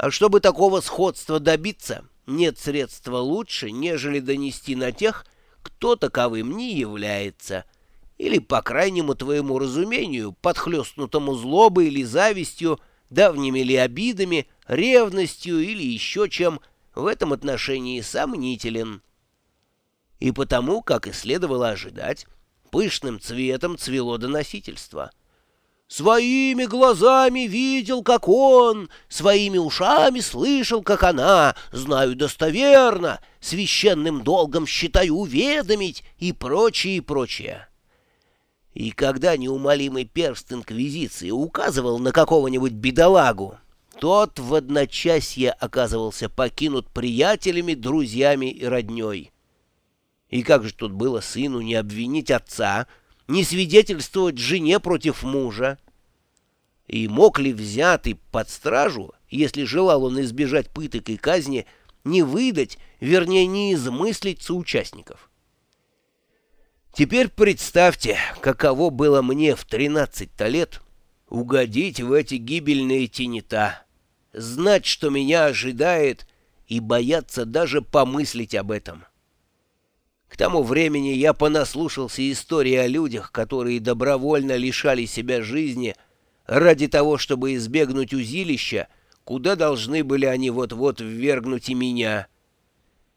А чтобы такого сходства добиться, нет средства лучше, нежели донести на тех, кто таковым не является, или, по крайнему твоему разумению, подхлестнутому злобой или завистью, давними ли обидами, ревностью или еще чем, в этом отношении сомнителен. И потому, как и следовало ожидать, пышным цветом цвело доносительство. Своими глазами видел, как он, своими ушами слышал, как она, знаю достоверно, священным долгом считаю уведомить и прочее, и прочее. И когда неумолимый перст Инквизиции указывал на какого-нибудь бедолагу, тот в одночасье оказывался покинут приятелями, друзьями и родней. И как же тут было сыну не обвинить отца, не свидетельствовать жене против мужа? И мог ли взятый под стражу, если желал он избежать пыток и казни, не выдать, вернее, не измыслить соучастников? Теперь представьте, каково было мне в 13 лет угодить в эти гибельные тенета, знать, что меня ожидает, и бояться даже помыслить об этом. К тому времени я понаслушался истории о людях, которые добровольно лишали себя жизни ради того, чтобы избегнуть узилища, куда должны были они вот-вот ввергнуть и меня.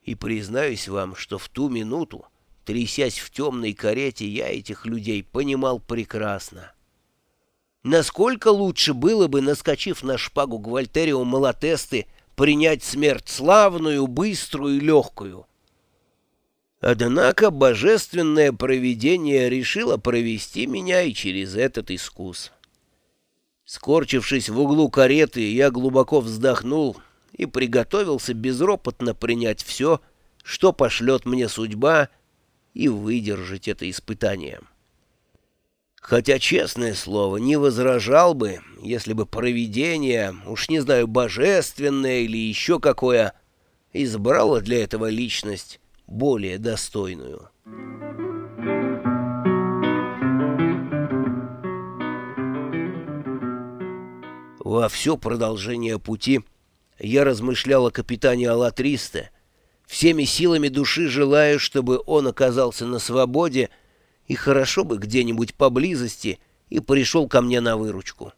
И признаюсь вам, что в ту минуту, трясясь в темной карете, я этих людей понимал прекрасно. Насколько лучше было бы, наскочив на шпагу Гвальтерио Малатесты, принять смерть славную, быструю и легкую — Однако божественное провидение решило провести меня и через этот искус. Скорчившись в углу кареты, я глубоко вздохнул и приготовился безропотно принять все, что пошлет мне судьба, и выдержать это испытание. Хотя, честное слово, не возражал бы, если бы провидение, уж не знаю, божественное или еще какое, избрало для этого личность, более достойную. Во все продолжение пути я размышлял о капитане Алатриста, всеми силами души желая, чтобы он оказался на свободе и хорошо бы где-нибудь поблизости и пришел ко мне на выручку.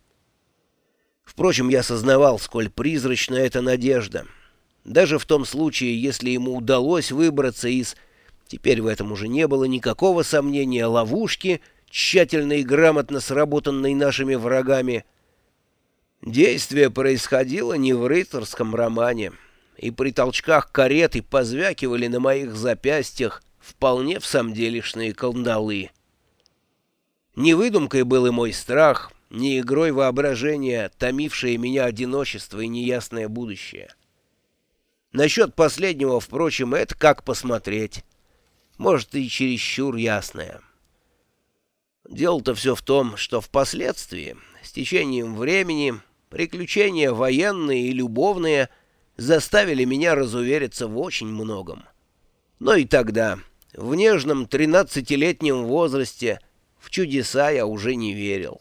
Впрочем, я сознавал, сколь призрачна эта надежда — даже в том случае, если ему удалось выбраться из... Теперь в этом уже не было никакого сомнения ловушки, тщательно и грамотно сработанной нашими врагами. Действие происходило не в рыцарском романе, и при толчках кареты позвякивали на моих запястьях вполне в самом делешные колдалы. Не выдумкой был и мой страх, не игрой воображения, томившее меня одиночество и неясное будущее. Насчет последнего, впрочем, это как посмотреть. Может, и чересчур ясное. Дело-то все в том, что впоследствии, с течением времени, приключения военные и любовные заставили меня разувериться в очень многом. Но и тогда, в нежном тринадцатилетнем возрасте, в чудеса я уже не верил».